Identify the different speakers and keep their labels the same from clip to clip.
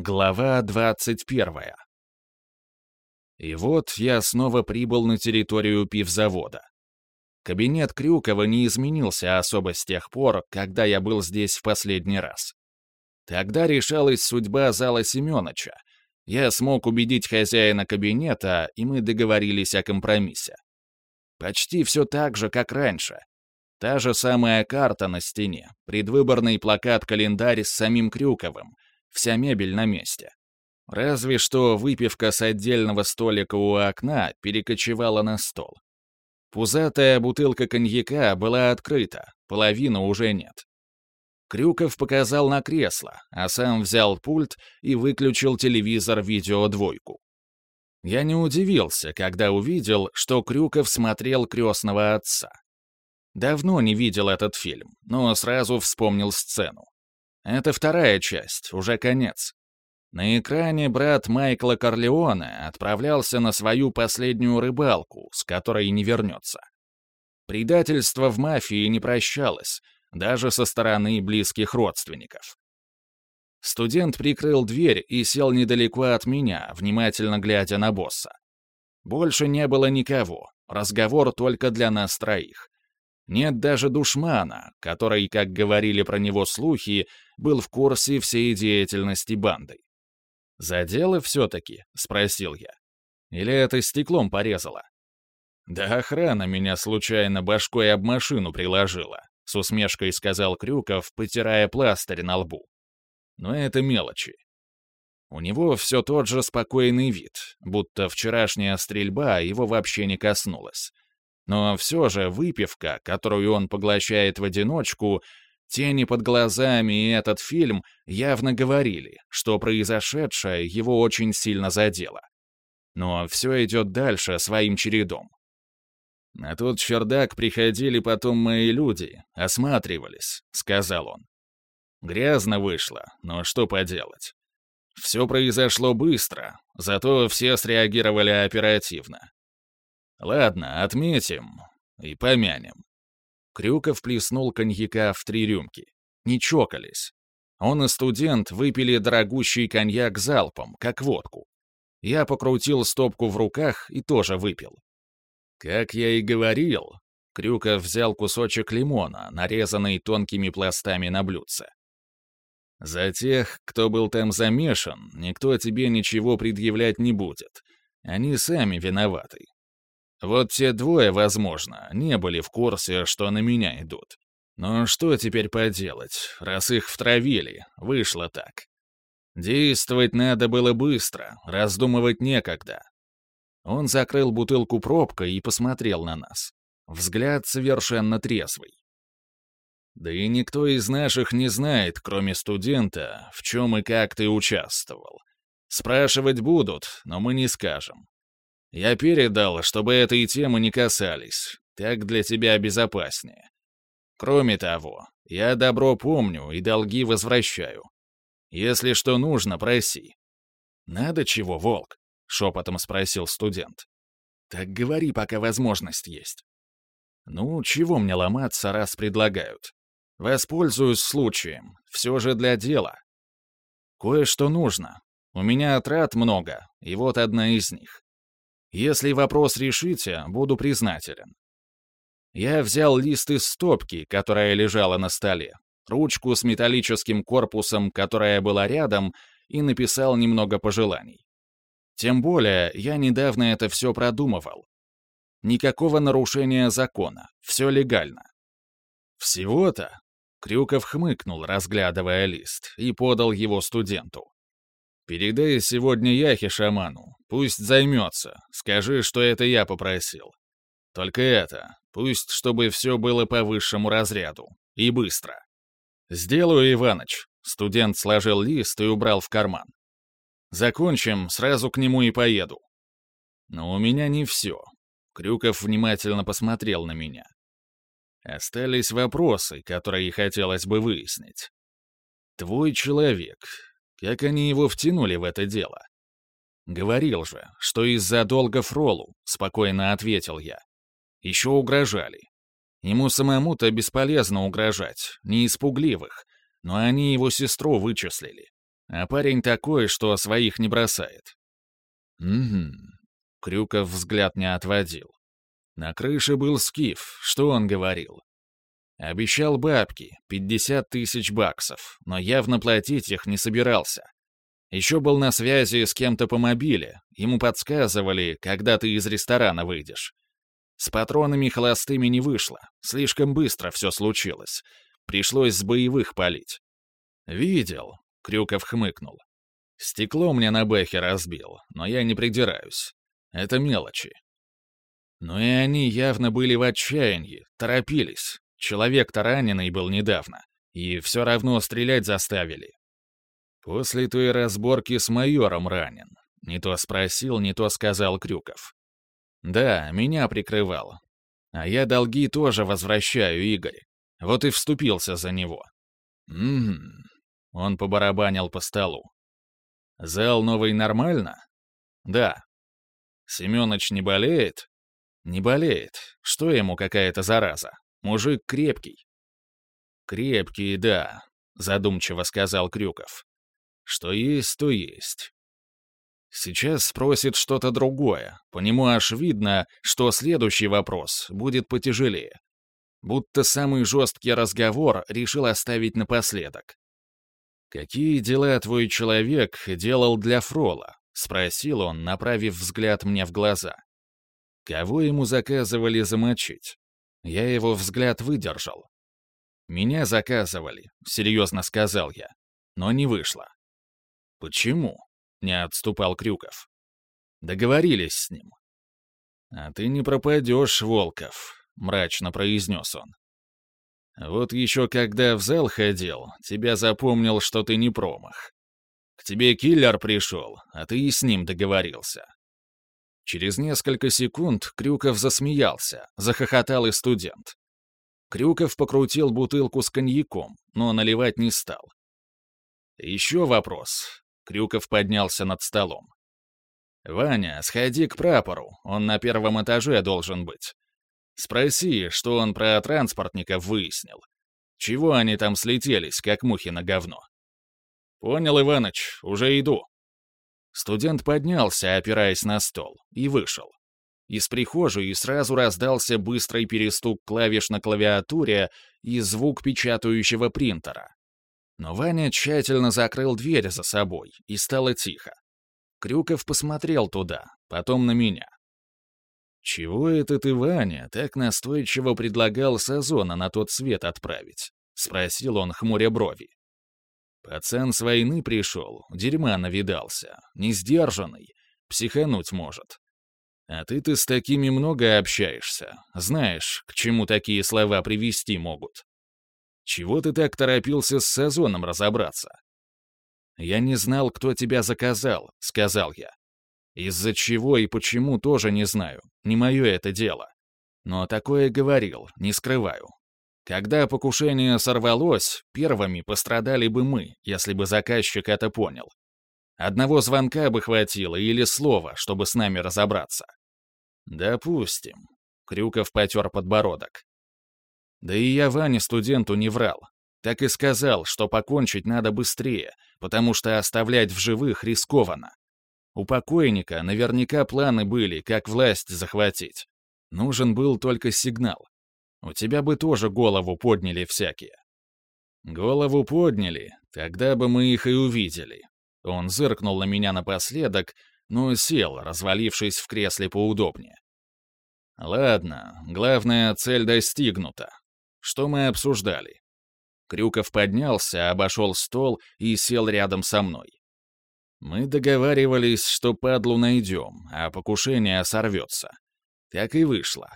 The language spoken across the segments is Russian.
Speaker 1: Глава 21. И вот я снова прибыл на территорию пивзавода. Кабинет Крюкова не изменился особо с тех пор, когда я был здесь в последний раз. Тогда решалась судьба зала Семёныча. Я смог убедить хозяина кабинета, и мы договорились о компромиссе. Почти все так же, как раньше. Та же самая карта на стене, предвыборный плакат-календарь с самим Крюковым — Вся мебель на месте. Разве что выпивка с отдельного столика у окна перекочевала на стол. Пузатая бутылка коньяка была открыта, половины уже нет. Крюков показал на кресло, а сам взял пульт и выключил телевизор видеодвойку. Я не удивился, когда увидел, что Крюков смотрел «Крестного отца». Давно не видел этот фильм, но сразу вспомнил сцену. Это вторая часть, уже конец. На экране брат Майкла Корлеоне отправлялся на свою последнюю рыбалку, с которой не вернется. Предательство в мафии не прощалось, даже со стороны близких родственников. Студент прикрыл дверь и сел недалеко от меня, внимательно глядя на босса. Больше не было никого, разговор только для нас троих. Нет даже душмана, который, как говорили про него слухи, был в курсе всей деятельности банды. «Задело все-таки?» — спросил я. «Или это стеклом порезало?» «Да охрана меня случайно башкой об машину приложила», — с усмешкой сказал Крюков, потирая пластырь на лбу. «Но это мелочи. У него все тот же спокойный вид, будто вчерашняя стрельба его вообще не коснулась. Но все же выпивка, которую он поглощает в одиночку, тени под глазами и этот фильм явно говорили, что произошедшее его очень сильно задело. Но все идет дальше своим чередом. «На тот чердак приходили потом мои люди, осматривались», — сказал он. «Грязно вышло, но что поделать. Все произошло быстро, зато все среагировали оперативно. Ладно, отметим и помянем. Крюков плеснул коньяка в три рюмки. Не чокались. Он и студент выпили дорогущий коньяк залпом, как водку. Я покрутил стопку в руках и тоже выпил. Как я и говорил, Крюков взял кусочек лимона, нарезанный тонкими пластами на блюдце. За тех, кто был там замешан, никто тебе ничего предъявлять не будет. Они сами виноваты. Вот те двое, возможно, не были в курсе, что на меня идут. Но что теперь поделать, раз их втравили, вышло так. Действовать надо было быстро, раздумывать некогда. Он закрыл бутылку пробкой и посмотрел на нас. Взгляд совершенно трезвый. Да и никто из наших не знает, кроме студента, в чем и как ты участвовал. Спрашивать будут, но мы не скажем. Я передал, чтобы этой темы не касались. Так для тебя безопаснее. Кроме того, я добро помню и долги возвращаю. Если что нужно, проси. Надо чего, волк? Шепотом спросил студент. Так говори, пока возможность есть. Ну, чего мне ломаться, раз предлагают? Воспользуюсь случаем. Все же для дела. Кое-что нужно. У меня отряд много, и вот одна из них. Если вопрос решите, буду признателен. Я взял лист из стопки, которая лежала на столе, ручку с металлическим корпусом, которая была рядом, и написал немного пожеланий. Тем более, я недавно это все продумывал. Никакого нарушения закона, все легально. Всего-то? Крюков хмыкнул, разглядывая лист, и подал его студенту. Передай сегодня Яхе шаману. Пусть займется. Скажи, что это я попросил. Только это. Пусть, чтобы все было по высшему разряду. И быстро. Сделаю, Иваныч. Студент сложил лист и убрал в карман. Закончим, сразу к нему и поеду. Но у меня не все. Крюков внимательно посмотрел на меня. Остались вопросы, которые хотелось бы выяснить. Твой человек, как они его втянули в это дело? Говорил же, что из-за долга Фролу, спокойно ответил я. Еще угрожали. Ему самому-то бесполезно угрожать, не испугливых, но они его сестру вычислили. А парень такой, что своих не бросает. Угу. Крюков взгляд не отводил. На крыше был скиф, что он говорил? Обещал бабки, 50 тысяч баксов, но явно платить их не собирался. Еще был на связи с кем-то по мобиле, ему подсказывали, когда ты из ресторана выйдешь. С патронами холостыми не вышло, слишком быстро все случилось. Пришлось с боевых палить. «Видел», — Крюков хмыкнул. «Стекло мне на бэхе разбил, но я не придираюсь. Это мелочи». Но и они явно были в отчаянии, торопились. Человек-то раненый был недавно, и все равно стрелять заставили. После той разборки с майором ранен. Не то спросил, не то сказал Крюков. Да, меня прикрывал. А я долги тоже возвращаю, Игорь. Вот и вступился за него. Угу. Он побарабанил по столу. Зал новый нормально? Да. Семёныч не болеет? Не болеет. Что ему какая-то зараза? Мужик крепкий. Крепкий, да, задумчиво сказал Крюков. Что есть, то есть. Сейчас спросит что-то другое. По нему аж видно, что следующий вопрос будет потяжелее. Будто самый жесткий разговор решил оставить напоследок. «Какие дела твой человек делал для Фрола?» — спросил он, направив взгляд мне в глаза. «Кого ему заказывали замочить?» Я его взгляд выдержал. «Меня заказывали», — серьезно сказал я, — «но не вышло». «Почему?» — не отступал Крюков. «Договорились с ним». «А ты не пропадешь, Волков», — мрачно произнес он. «Вот еще когда в зал ходил, тебя запомнил, что ты не промах. К тебе киллер пришел, а ты и с ним договорился». Через несколько секунд Крюков засмеялся, захохотал и студент. Крюков покрутил бутылку с коньяком, но наливать не стал. «Еще вопрос. Крюков поднялся над столом. «Ваня, сходи к прапору, он на первом этаже должен быть. Спроси, что он про транспортников выяснил. Чего они там слетелись, как мухи на говно?» «Понял, Иваныч, уже иду». Студент поднялся, опираясь на стол, и вышел. Из прихожей сразу раздался быстрый перестук клавиш на клавиатуре и звук печатающего принтера. Но Ваня тщательно закрыл дверь за собой, и стало тихо. Крюков посмотрел туда, потом на меня. «Чего это ты, Ваня, так настойчиво предлагал Сазона на тот свет отправить?» — спросил он, хмуря брови. «Пацан с войны пришел, дерьма навидался, несдержанный, психануть может. А ты-то с такими много общаешься, знаешь, к чему такие слова привести могут. Чего ты так торопился с сезоном разобраться? Я не знал, кто тебя заказал, сказал я. Из-за чего и почему тоже не знаю, не мое это дело. Но такое говорил, не скрываю. Когда покушение сорвалось, первыми пострадали бы мы, если бы заказчик это понял. Одного звонка бы хватило или слова, чтобы с нами разобраться. Допустим. Крюков потер подбородок. Да и я Ване студенту не врал. Так и сказал, что покончить надо быстрее, потому что оставлять в живых рискованно. У покойника наверняка планы были, как власть захватить. Нужен был только сигнал. У тебя бы тоже голову подняли всякие. Голову подняли, тогда бы мы их и увидели. Он зыркнул на меня напоследок, но сел, развалившись в кресле поудобнее. Ладно, главная цель достигнута. Что мы обсуждали? Крюков поднялся, обошел стол и сел рядом со мной. Мы договаривались, что падлу найдем, а покушение сорвется. Так и вышло.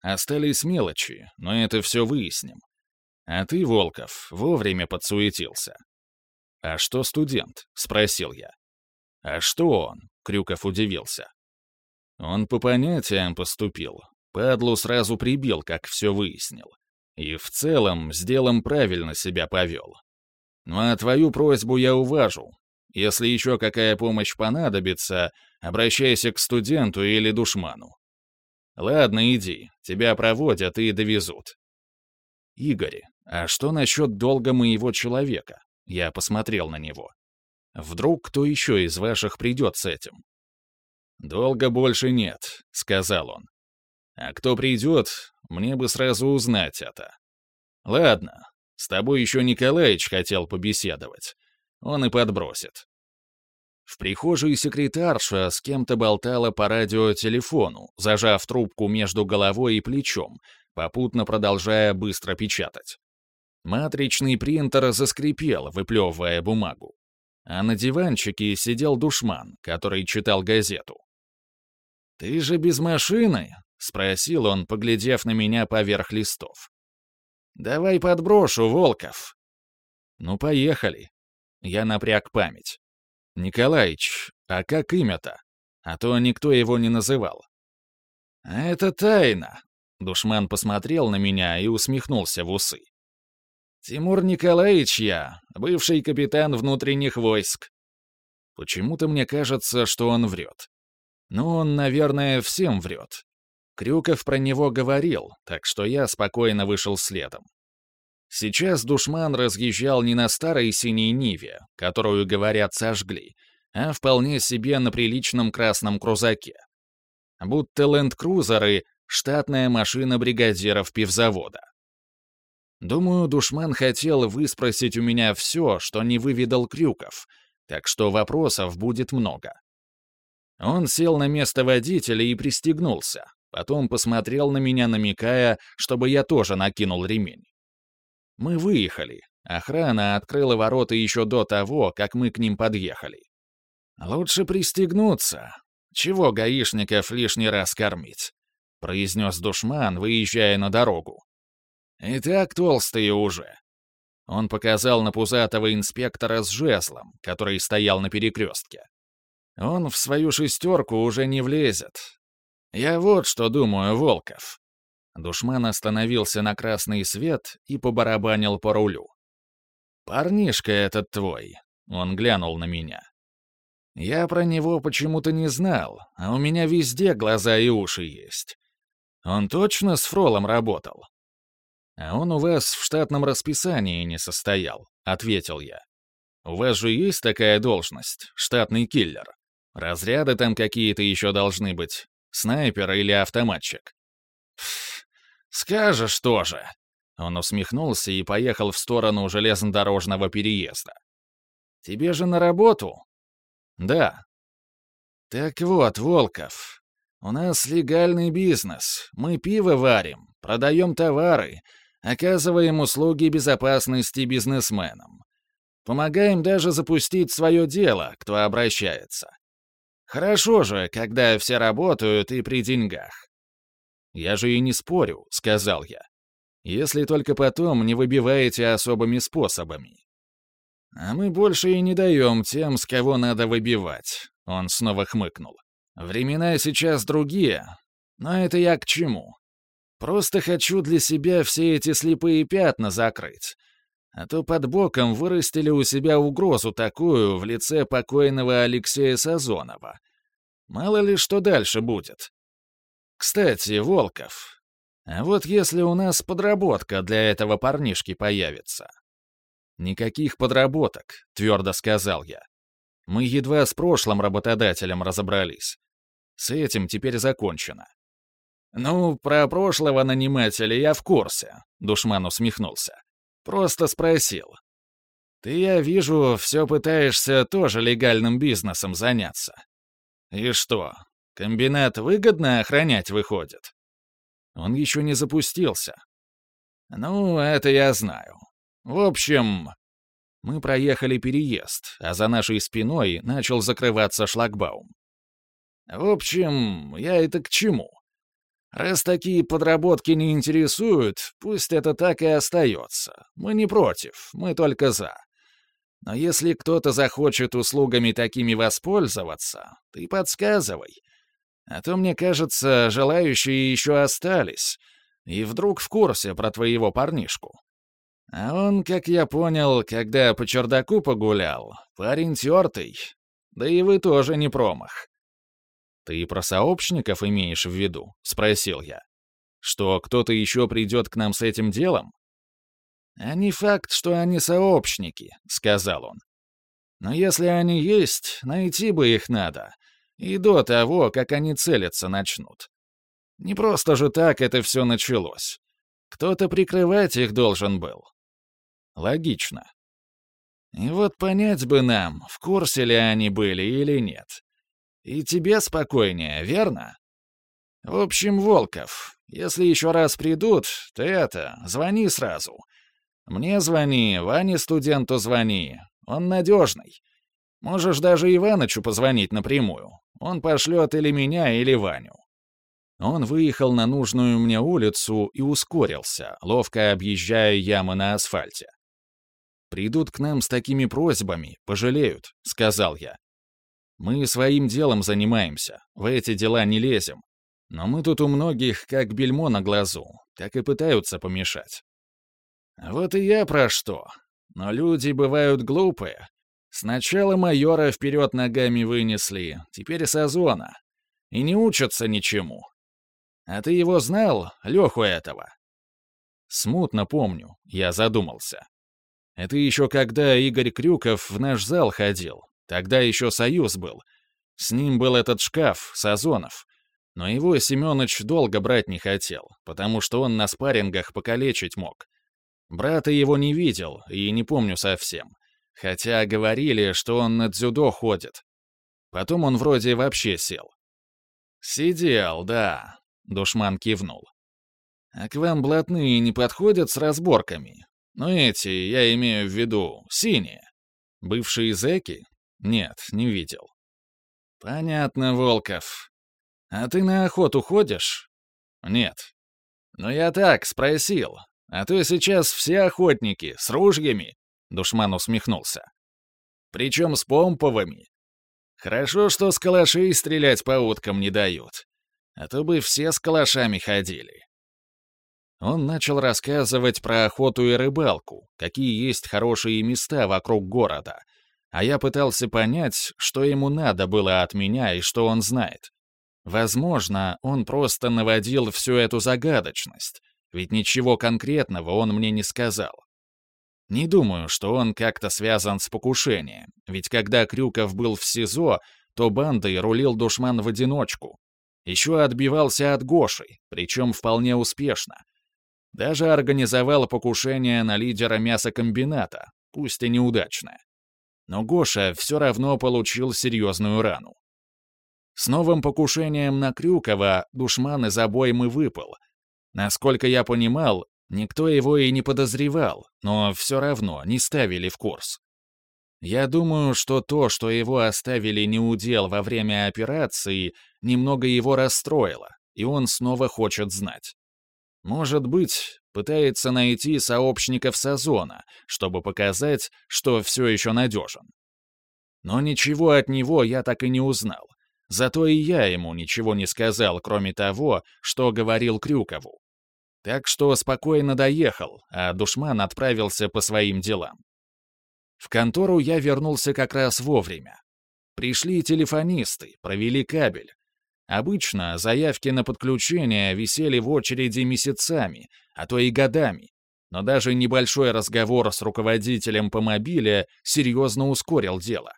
Speaker 1: Остались мелочи, но это все выясним. А ты, Волков, вовремя подсуетился. «А что студент?» — спросил я. «А что он?» — Крюков удивился. Он по понятиям поступил. Падлу сразу прибил, как все выяснил. И в целом с делом правильно себя повел. Ну а твою просьбу я уважу. Если еще какая помощь понадобится, обращайся к студенту или душману. Ладно, иди, тебя проводят и довезут. Игорь, а что насчет долга моего человека? Я посмотрел на него. Вдруг кто еще из ваших придет с этим? «Долго больше нет», — сказал он. «А кто придет, мне бы сразу узнать это. Ладно, с тобой еще Николаич хотел побеседовать. Он и подбросит». В прихожей секретарша с кем-то болтала по радиотелефону, зажав трубку между головой и плечом, попутно продолжая быстро печатать. Матричный принтер заскрипел, выплевывая бумагу. А на диванчике сидел душман, который читал газету. «Ты же без машины?» — спросил он, поглядев на меня поверх листов. «Давай подброшу, Волков». «Ну, поехали». Я напряг память. «Николаич, а как имя-то? А то никто его не называл». «Это тайна», — душман посмотрел на меня и усмехнулся в усы. «Тимур Николаевич я, бывший капитан внутренних войск». Почему-то мне кажется, что он врет. Ну, он, наверное, всем врет. Крюков про него говорил, так что я спокойно вышел следом. Сейчас душман разъезжал не на старой синей Ниве, которую, говорят, сожгли, а вполне себе на приличном красном крузаке. Будто ленд-крузеры — штатная машина бригадиров пивзавода. Думаю, душман хотел выспросить у меня все, что не выведал Крюков, так что вопросов будет много. Он сел на место водителя и пристегнулся, потом посмотрел на меня, намекая, чтобы я тоже накинул ремень. Мы выехали. Охрана открыла ворота еще до того, как мы к ним подъехали. «Лучше пристегнуться. Чего гаишников лишний раз кормить?» — произнес душман, выезжая на дорогу. «И так толстые уже». Он показал на пузатого инспектора с жезлом, который стоял на перекрестке. Он в свою шестерку уже не влезет. Я вот что думаю, Волков. Душман остановился на красный свет и побарабанил по рулю. «Парнишка этот твой», — он глянул на меня. «Я про него почему-то не знал, а у меня везде глаза и уши есть. Он точно с Фролом работал?» «А он у вас в штатном расписании не состоял», — ответил я. «У вас же есть такая должность, штатный киллер?» Разряды там какие-то еще должны быть. Снайпер или автоматчик. скажешь тоже. Он усмехнулся и поехал в сторону железнодорожного переезда. Тебе же на работу? Да. Так вот, Волков, у нас легальный бизнес. Мы пиво варим, продаем товары, оказываем услуги безопасности бизнесменам. Помогаем даже запустить свое дело, кто обращается. Хорошо же, когда все работают и при деньгах. Я же и не спорю, сказал я. Если только потом не выбиваете особыми способами. А мы больше и не даем тем, с кого надо выбивать. Он снова хмыкнул. Времена сейчас другие, но это я к чему? Просто хочу для себя все эти слепые пятна закрыть. А то под боком вырастили у себя угрозу такую в лице покойного Алексея Сазонова. Мало ли что дальше будет. Кстати, Волков, а вот если у нас подработка для этого парнишки появится? Никаких подработок, твердо сказал я. Мы едва с прошлым работодателем разобрались. С этим теперь закончено. «Ну, про прошлого нанимателя я в курсе», — Душман усмехнулся. Просто спросил. Ты, я вижу, все пытаешься тоже легальным бизнесом заняться. И что, комбинат выгодно охранять выходит? Он еще не запустился. Ну, это я знаю. В общем, мы проехали переезд, а за нашей спиной начал закрываться шлагбаум. В общем, я это к чему? Раз такие подработки не интересуют, пусть это так и остается. Мы не против, мы только за. Но если кто-то захочет услугами такими воспользоваться, ты подсказывай. А то, мне кажется, желающие еще остались. И вдруг в курсе про твоего парнишку. А он, как я понял, когда по чердаку погулял, парень тертый. Да и вы тоже не промах. «Ты про сообщников имеешь в виду?» — спросил я. «Что кто-то еще придет к нам с этим делом?» «А не факт, что они сообщники», — сказал он. Но если они есть, найти бы их надо. И до того, как они целиться начнут. Не просто же так это все началось. Кто-то прикрывать их должен был. Логично. И вот понять бы нам, в курсе ли они были или нет. И тебе спокойнее, верно? В общем, Волков, если еще раз придут, то это, звони сразу. Мне звони, Ване студенту звони. Он надежный. Можешь даже Иванычу позвонить напрямую. Он пошлет или меня, или Ваню. Он выехал на нужную мне улицу и ускорился, ловко объезжая ямы на асфальте. «Придут к нам с такими просьбами, пожалеют», — сказал я. «Мы своим делом занимаемся, в эти дела не лезем. Но мы тут у многих как бельмо на глазу, так и пытаются помешать». «Вот и я про что. Но люди бывают глупые. Сначала майора вперед ногами вынесли, теперь Сазона. И не учатся ничему. А ты его знал, Леху этого?» «Смутно помню», — я задумался. «Это еще когда Игорь Крюков в наш зал ходил. Тогда еще Союз был. С ним был этот шкаф, Сазонов. Но его Семёныч долго брать не хотел, потому что он на спаррингах покалечить мог. Брата его не видел и не помню совсем. Хотя говорили, что он на дзюдо ходит. Потом он вроде вообще сел. «Сидел, да», Душман кивнул. «А к вам блатные не подходят с разборками? Ну эти, я имею в виду, синие. Бывшие зэки? Нет, не видел». «Понятно, Волков. А ты на охоту ходишь?» «Нет». «Ну я так, спросил. А то сейчас все охотники, с ружьями». Душман усмехнулся. «Причем с помповыми. Хорошо, что с калашей стрелять по уткам не дают а то бы все с калашами ходили. Он начал рассказывать про охоту и рыбалку, какие есть хорошие места вокруг города, а я пытался понять, что ему надо было от меня и что он знает. Возможно, он просто наводил всю эту загадочность, ведь ничего конкретного он мне не сказал. Не думаю, что он как-то связан с покушением, ведь когда Крюков был в СИЗО, то бандой рулил душман в одиночку, еще отбивался от Гоши, причем вполне успешно. Даже организовал покушение на лидера мясокомбината, пусть и неудачное. Но Гоша все равно получил серьезную рану. С новым покушением на Крюкова душман из обоймы выпал. Насколько я понимал, никто его и не подозревал, но все равно не ставили в курс. Я думаю, что то, что его оставили неудел во время операции, немного его расстроило, и он снова хочет знать. Может быть, пытается найти сообщников Сазона, чтобы показать, что все еще надежен. Но ничего от него я так и не узнал. Зато и я ему ничего не сказал, кроме того, что говорил Крюкову. Так что спокойно доехал, а душман отправился по своим делам. В контору я вернулся как раз вовремя. Пришли телефонисты, провели кабель. Обычно заявки на подключение висели в очереди месяцами, а то и годами. Но даже небольшой разговор с руководителем по мобиле серьезно ускорил дело.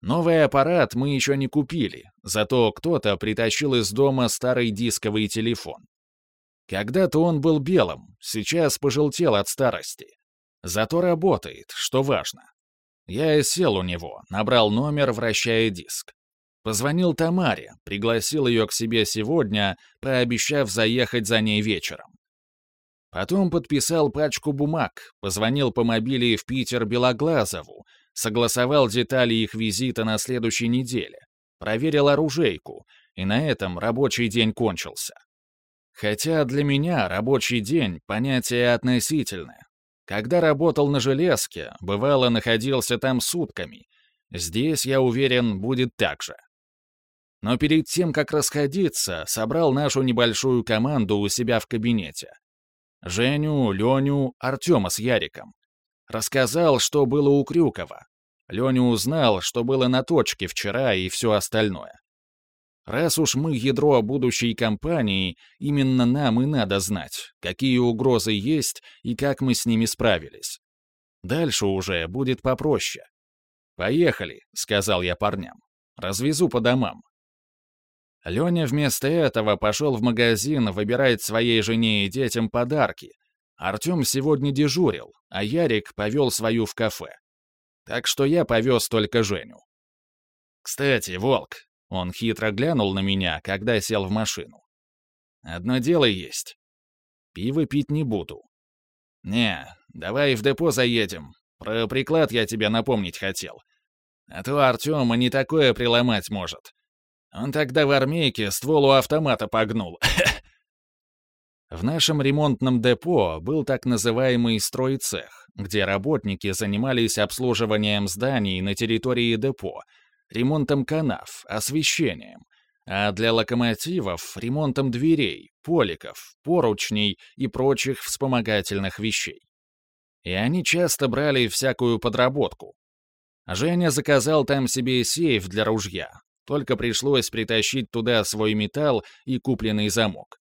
Speaker 1: Новый аппарат мы еще не купили, зато кто-то притащил из дома старый дисковый телефон. Когда-то он был белым, сейчас пожелтел от старости. Зато работает, что важно. Я сел у него, набрал номер, вращая диск. Позвонил Тамаре, пригласил ее к себе сегодня, пообещав заехать за ней вечером. Потом подписал пачку бумаг, позвонил по мобиле в Питер Белоглазову, согласовал детали их визита на следующей неделе, проверил оружейку, и на этом рабочий день кончился. Хотя для меня рабочий день — понятие относительное. Когда работал на железке, бывало, находился там сутками. Здесь, я уверен, будет так же. Но перед тем, как расходиться, собрал нашу небольшую команду у себя в кабинете. Женю, Леню, Артема с Яриком. Рассказал, что было у Крюкова. Леня узнал, что было на точке вчера и все остальное. Раз уж мы ядро будущей компании, именно нам и надо знать, какие угрозы есть и как мы с ними справились. Дальше уже будет попроще. «Поехали», — сказал я парням. «Развезу по домам». Леня вместо этого пошел в магазин выбирать своей жене и детям подарки. Артем сегодня дежурил, а Ярик повел свою в кафе. Так что я повез только Женю. «Кстати, Волк», — он хитро глянул на меня, когда сел в машину. «Одно дело есть. Пиво пить не буду. Не, давай в депо заедем. Про приклад я тебе напомнить хотел. А то Артема не такое приломать может. Он тогда в армейке ствол у автомата погнул. В нашем ремонтном депо был так называемый стройцех, где работники занимались обслуживанием зданий на территории депо, ремонтом канав, освещением, а для локомотивов — ремонтом дверей, поликов, поручней и прочих вспомогательных вещей. И они часто брали всякую подработку. Женя заказал там себе сейф для ружья, только пришлось притащить туда свой металл и купленный замок.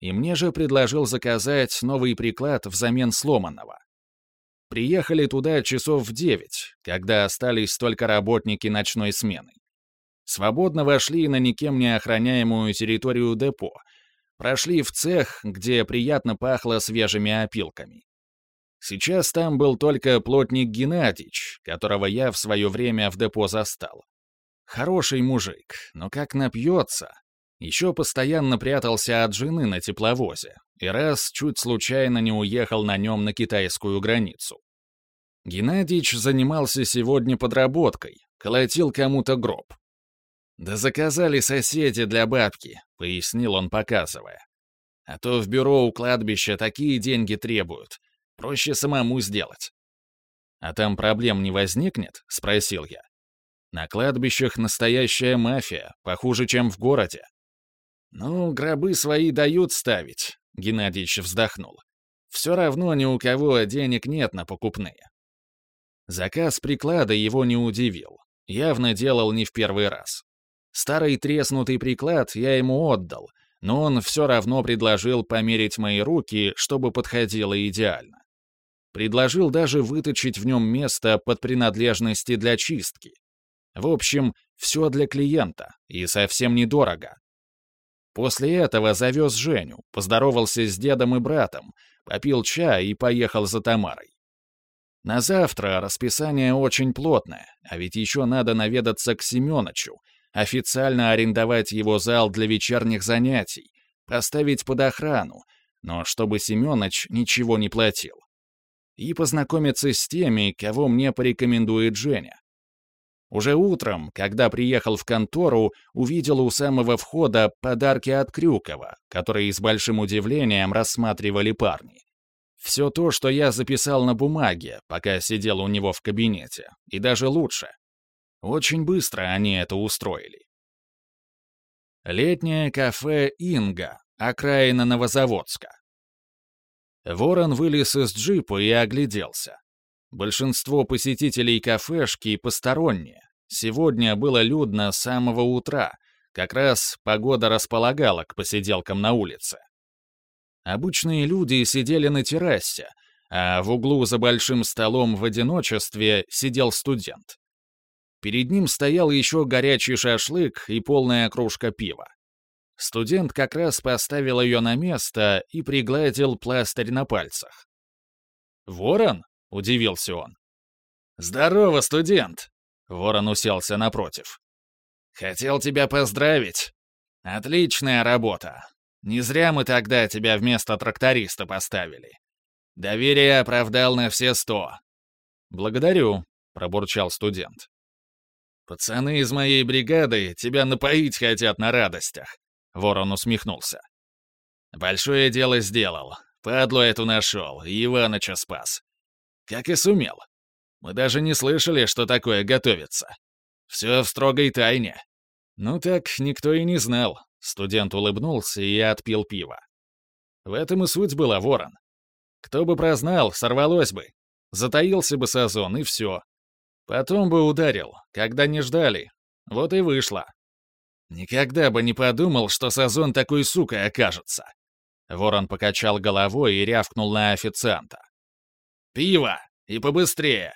Speaker 1: И мне же предложил заказать новый приклад взамен сломанного. Приехали туда часов в девять, когда остались только работники ночной смены. Свободно вошли на никем не охраняемую территорию депо, прошли в цех, где приятно пахло свежими опилками. Сейчас там был только плотник Геннадьевич, которого я в свое время в депо застал. Хороший мужик, но как напьется. Еще постоянно прятался от жены на тепловозе, и раз чуть случайно не уехал на нем на китайскую границу. Геннадьевич занимался сегодня подработкой, колотил кому-то гроб. «Да заказали соседи для бабки», — пояснил он, показывая. «А то в бюро у кладбища такие деньги требуют. Проще самому сделать». «А там проблем не возникнет?» — спросил я. На кладбищах настоящая мафия, похуже, чем в городе. «Ну, гробы свои дают ставить», — Геннадьевич вздохнул. «Все равно ни у кого денег нет на покупные». Заказ приклада его не удивил. Явно делал не в первый раз. Старый треснутый приклад я ему отдал, но он все равно предложил померить мои руки, чтобы подходило идеально. Предложил даже выточить в нем место под принадлежности для чистки. В общем, все для клиента и совсем недорого. После этого завез Женю, поздоровался с дедом и братом, попил чай и поехал за Тамарой. На завтра расписание очень плотное, а ведь еще надо наведаться к Семеновичу, официально арендовать его зал для вечерних занятий, поставить под охрану, но чтобы Семенович ничего не платил. И познакомиться с теми, кого мне порекомендует Женя. Уже утром, когда приехал в контору, увидел у самого входа подарки от Крюкова, которые с большим удивлением рассматривали парни. Все то, что я записал на бумаге, пока сидел у него в кабинете, и даже лучше. Очень быстро они это устроили. Летнее кафе «Инга», окраина Новозаводска. Ворон вылез из джипа и огляделся. Большинство посетителей кафешки посторонние. Сегодня было людно с самого утра. Как раз погода располагала к посиделкам на улице. Обычные люди сидели на террасе, а в углу за большим столом в одиночестве сидел студент. Перед ним стоял еще горячий шашлык и полная кружка пива. Студент как раз поставил ее на место и пригладил пластырь на пальцах. «Ворон?» — удивился он. «Здорово, студент!» — Ворон уселся напротив. «Хотел тебя поздравить. Отличная работа. Не зря мы тогда тебя вместо тракториста поставили. Доверие оправдал на все сто». «Благодарю», — пробурчал студент. «Пацаны из моей бригады тебя напоить хотят на радостях», — Ворон усмехнулся. «Большое дело сделал. Падлу эту нашел, и Иваныча спас. Как и сумел. Мы даже не слышали, что такое готовится. Все в строгой тайне. Ну так никто и не знал. Студент улыбнулся и отпил пиво. В этом и суть была, ворон. Кто бы прознал, сорвалось бы. Затаился бы сазон, и все. Потом бы ударил, когда не ждали. Вот и вышло. Никогда бы не подумал, что сазон такой сукой окажется. Ворон покачал головой и рявкнул на официанта. Пиво! И побыстрее!»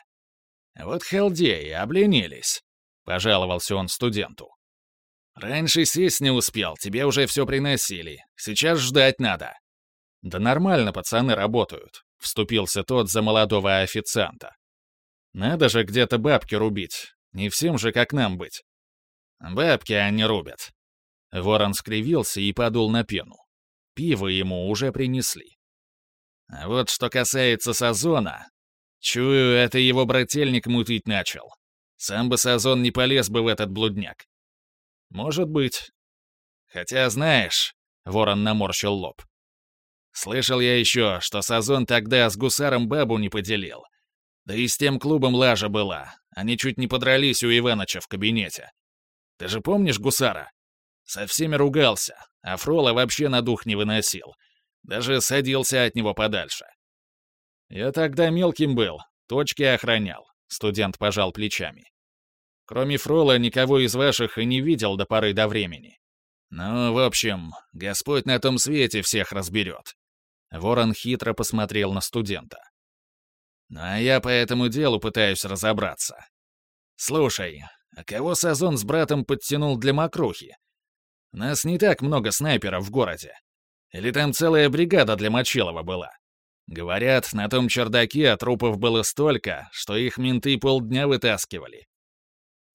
Speaker 1: Вот халдеи, обленились», — пожаловался он студенту. «Раньше сесть не успел, тебе уже все приносили. Сейчас ждать надо». «Да нормально пацаны работают», — вступился тот за молодого официанта. «Надо же где-то бабки рубить. Не всем же, как нам быть». «Бабки они рубят». Ворон скривился и подул на пену. Пиво ему уже принесли. А вот что касается Сазона, чую, это его брательник мутить начал. Сам бы Сазон не полез бы в этот блудняк. Может быть. Хотя, знаешь, Ворон наморщил лоб. Слышал я еще, что Сазон тогда с гусаром бабу не поделил. Да и с тем клубом лажа была. Они чуть не подрались у Иваныча в кабинете. Ты же помнишь гусара? Со всеми ругался, а Фрола вообще на дух не выносил. Даже садился от него подальше. Я тогда мелким был, точки охранял. Студент пожал плечами. Кроме Фрола, никого из ваших и не видел до поры до времени. Ну, в общем, Господь на том свете всех разберет. Ворон хитро посмотрел на студента. Ну, а я по этому делу пытаюсь разобраться. Слушай, а кого Сазон с братом подтянул для мокрухи? Нас не так много снайперов в городе. Или там целая бригада для Мочилова была? Говорят, на том чердаке трупов было столько, что их менты полдня вытаскивали.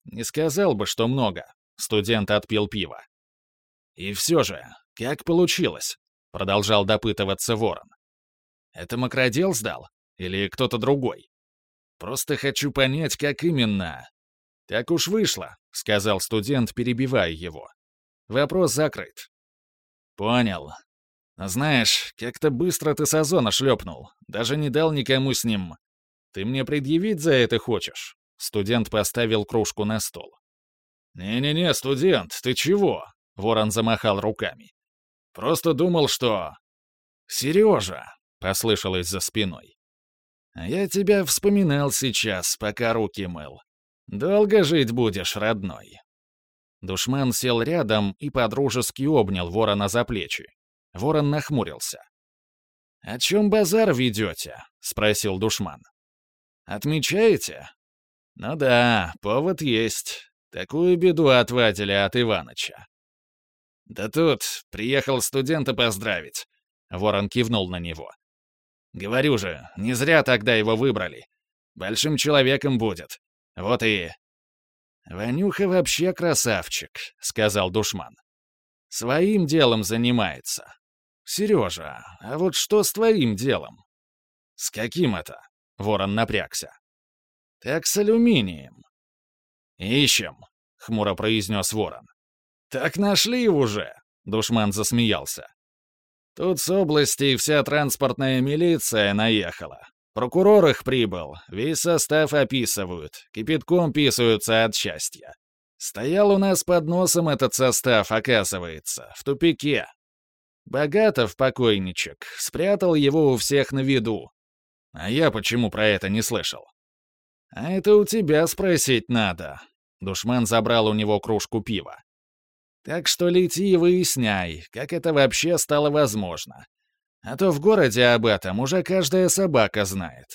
Speaker 1: Не сказал бы, что много. Студент отпил пиво. И все же, как получилось? Продолжал допытываться Ворон. Это Макродел сдал? Или кто-то другой? Просто хочу понять, как именно. Так уж вышло, сказал студент, перебивая его. Вопрос закрыт. Понял. Знаешь, как-то быстро ты Сазона шлепнул. Даже не дал никому с ним. Ты мне предъявить за это хочешь? Студент поставил кружку на стол. «Не-не-не, студент, ты чего?» Ворон замахал руками. «Просто думал, что...» «Сережа!» — послышалось за спиной. «А я тебя вспоминал сейчас, пока руки мыл. Долго жить будешь, родной». Душман сел рядом и подружески обнял ворона за плечи. Ворон нахмурился. «О чем базар ведете?» — спросил душман. «Отмечаете?» «Ну да, повод есть. Такую беду отвадили от Иваныча». «Да тут, приехал студента поздравить». Ворон кивнул на него. «Говорю же, не зря тогда его выбрали. Большим человеком будет. Вот и...» «Ванюха вообще красавчик», — сказал душман. «Своим делом занимается. Сережа, а вот что с твоим делом?» «С каким это?» — ворон напрягся. «Так с алюминием». «Ищем», — хмуро произнес ворон. «Так нашли уже», — душман засмеялся. «Тут с области вся транспортная милиция наехала. Прокурор их прибыл, весь состав описывают, кипятком писаются от счастья. Стоял у нас под носом этот состав, оказывается, в тупике. Богатов, покойничек, спрятал его у всех на виду. А я почему про это не слышал? А это у тебя спросить надо. Душман забрал у него кружку пива. Так что лети и выясняй, как это вообще стало возможно. А то в городе об этом уже каждая собака знает.